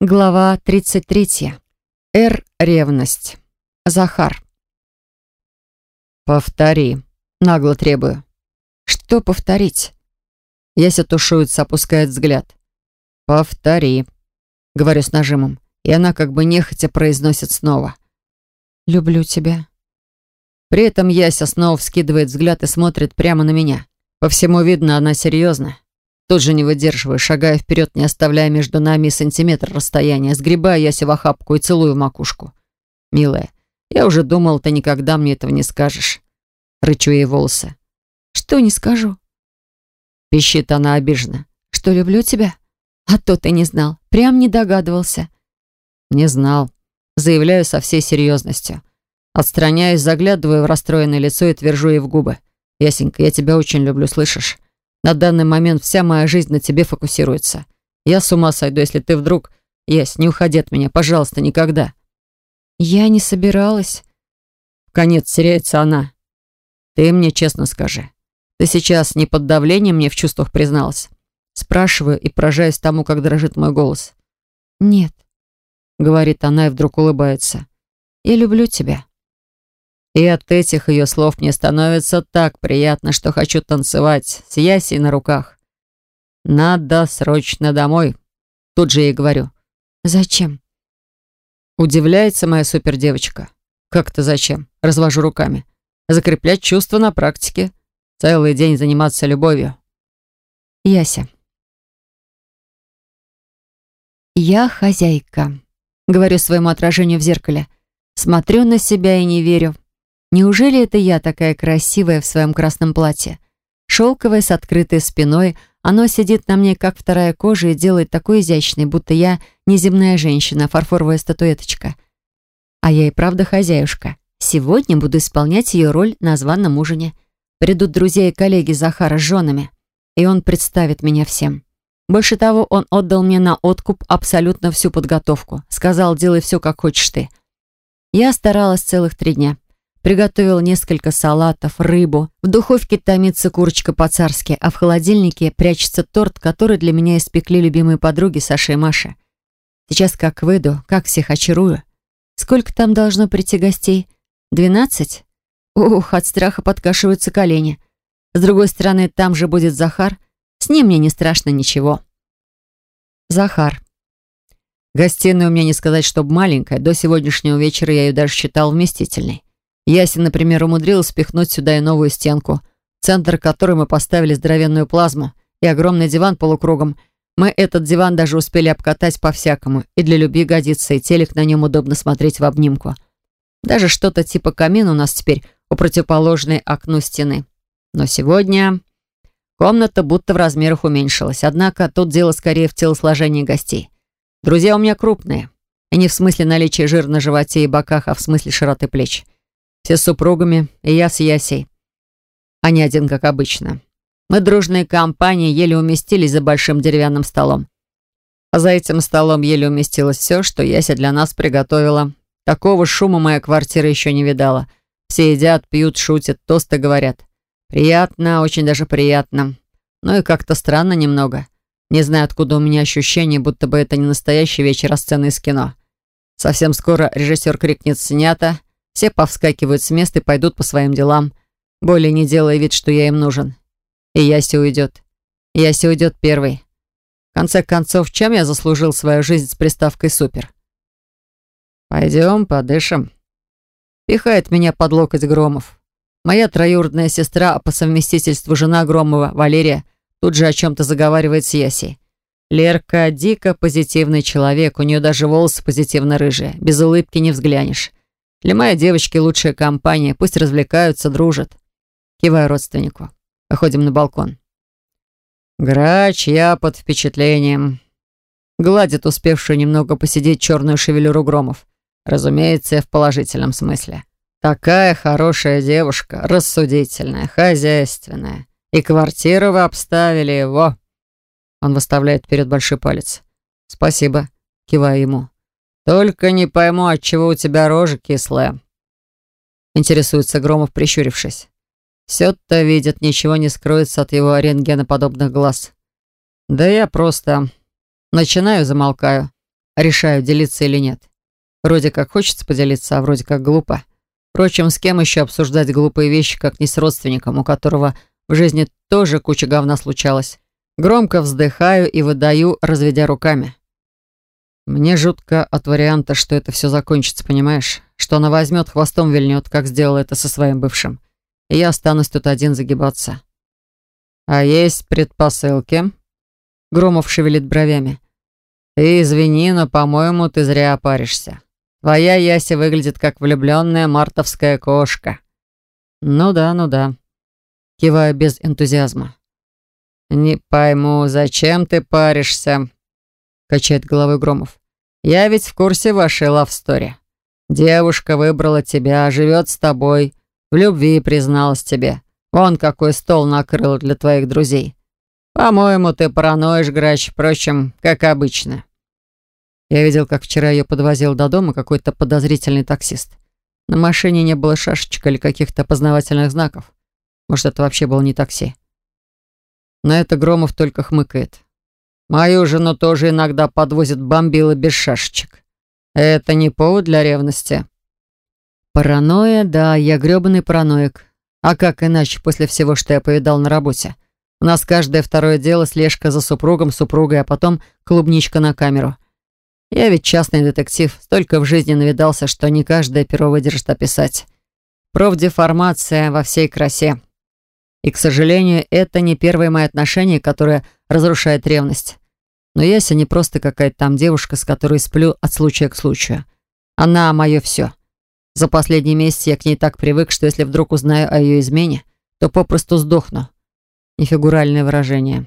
Глава 33. Р. Ревность. Захар. «Повтори», — нагло требую. Что повторить? Яся тушуется, опускает взгляд. «Повтори», — говорю с нажимом, и она как бы нехотя произносит снова. «Люблю тебя». При этом Яся снова вскидывает взгляд и смотрит прямо на меня. По всему видно, она серьезна. Тут же не выдерживаю, шагая вперед, не оставляя между нами и сантиметр расстояния, сгребая Яся в охапку и целую в макушку. «Милая, я уже думал, ты никогда мне этого не скажешь». Рычу ей волосы. «Что не скажу?» Пищит она обиженно. «Что люблю тебя? А то ты не знал, прям не догадывался». «Не знал». Заявляю со всей серьезностью. Отстраняюсь, заглядываю в расстроенное лицо и твержу ей в губы. «Ясенька, я тебя очень люблю, слышишь? На данный момент вся моя жизнь на тебе фокусируется. Я с ума сойду, если ты вдруг... Ясь, не уходи от меня, пожалуйста, никогда». «Я не собиралась». В конец теряется она. «Ты мне честно скажи. Ты сейчас не под давлением мне в чувствах призналась?» Спрашиваю и поражаюсь тому, как дрожит мой голос. «Нет», — говорит она и вдруг улыбается. «Я люблю тебя». И от этих ее слов мне становится так приятно, что хочу танцевать с Ясей на руках. «Надо срочно домой», — тут же ей говорю. «Зачем?» Удивляется моя супердевочка. «Как-то зачем?» — развожу руками. «Закреплять чувства на практике. Целый день заниматься любовью». Яся. «Я хозяйка», — говорю своему отражению в зеркале. Смотрю на себя и не верю. Неужели это я такая красивая в своем красном платье? Шелковое с открытой спиной, оно сидит на мне, как вторая кожа, и делает такой изящный, будто я неземная женщина, фарфоровая статуэточка. А я и правда хозяюшка. Сегодня буду исполнять ее роль на званом ужине. Придут друзья и коллеги Захара с женами, и он представит меня всем. Больше того, он отдал мне на откуп абсолютно всю подготовку. Сказал, делай все, как хочешь ты. Я старалась целых три дня. Приготовил несколько салатов, рыбу. В духовке томится курочка по-царски, а в холодильнике прячется торт, который для меня испекли любимые подруги Саша и Маша. Сейчас как выйду, как всех очарую. Сколько там должно прийти гостей? Двенадцать? Ух, от страха подкашиваются колени. С другой стороны, там же будет Захар. С ним мне не страшно ничего. Захар. Гостиная у меня не сказать, чтобы маленькая. До сегодняшнего вечера я ее даже считал вместительной. Ясен, например, умудрилась спихнуть сюда и новую стенку, центр которой мы поставили здоровенную плазму и огромный диван полукругом. Мы этот диван даже успели обкатать по-всякому, и для любви годится, и телек на нем удобно смотреть в обнимку. Даже что-то типа камина у нас теперь у противоположной окну стены. Но сегодня комната будто в размерах уменьшилась, однако тут дело скорее в телосложении гостей. Друзья у меня крупные, и не в смысле наличия жира на животе и боках, а в смысле широты плеч. Все с супругами, и я с Ясей. А не один, как обычно. Мы дружной компанией еле уместились за большим деревянным столом. А за этим столом еле уместилось все, что Яся для нас приготовила. Такого шума моя квартира еще не видала. Все едят, пьют, шутят, тосты говорят. Приятно, очень даже приятно. Ну и как-то странно немного. Не знаю, откуда у меня ощущение, будто бы это не настоящий вечер, а сцена из кино. Совсем скоро режиссер крикнет «снято», все повскакивают с места и пойдут по своим делам, более не делая вид, что я им нужен. И Яся уйдет. Яся уйдет первый. В конце концов, чем я заслужил свою жизнь с приставкой «супер»? «Пойдем, подышим». Пихает меня под локоть Громов. Моя троюродная сестра, а по совместительству жена Громова, Валерия, тут же о чем-то заговаривает с Ясей. Лерка дико позитивный человек, у нее даже волосы позитивно рыжие, без улыбки не взглянешь. Для моей девочки лучшая компания. Пусть развлекаются, дружат. Киваю родственнику. Выходим на балкон. Грач, я под впечатлением. Гладит успевшую немного посидеть черную шевелюру Громов. Разумеется, в положительном смысле. Такая хорошая девушка, рассудительная, хозяйственная. И квартиру вы обставили его. Он выставляет вперед большой палец. Спасибо. Киваю ему. «Только не пойму, отчего у тебя рожа кислая», — интересуется Громов, прищурившись. «Все-то видит, ничего не скроется от его рентгеноподобных глаз. Да я просто начинаю, замолкаю. решаю, делиться или нет. Вроде как хочется поделиться, а вроде как глупо. Впрочем, с кем еще обсуждать глупые вещи, как не с родственником, у которого в жизни тоже куча говна случалась. Громко вздыхаю и выдаю, разведя руками. Мне жутко от варианта, что это все закончится, понимаешь? Что она возьмет, хвостом вильнет, как сделала это со своим бывшим. И я останусь тут один загибаться. А есть предпосылки? Громов шевелит бровями. Ты извини, но, по-моему, ты зря опаришься. Твоя Яся выглядит как влюбленная мартовская кошка. Ну да, ну да. Киваю без энтузиазма. «Не пойму, зачем ты паришься?» Качает головой Громов. «Я ведь в курсе вашей лавстори. Девушка выбрала тебя, живет с тобой, в любви призналась тебе. Вон какой стол накрыл для твоих друзей. По-моему, ты параноишь, Грач, впрочем, как обычно». Я видел, как вчера ее подвозил до дома какой-то подозрительный таксист. На машине не было шашечек или каких-то познавательных знаков. Может, это вообще было не такси. На это Громов только хмыкает. Мою жену тоже иногда подвозят бомбилы без шашечек. Это не повод для ревности. Паранойя, да, я грёбаный параноик. А как иначе после всего, что я повидал на работе? У нас каждое второе дело слежка за супругом, супругой, а потом клубничка на камеру. Я ведь частный детектив, столько в жизни навидался, что не каждое перо выдержит описать. Профдеформация во всей красе. И, к сожалению, это не первое мое отношение, которое разрушает ревность. Но Яся не просто какая-то там девушка, с которой сплю от случая к случаю. Она мое все. За последний месяц я к ней так привык, что если вдруг узнаю о ее измене, то попросту сдохну. Нефигуральное выражение.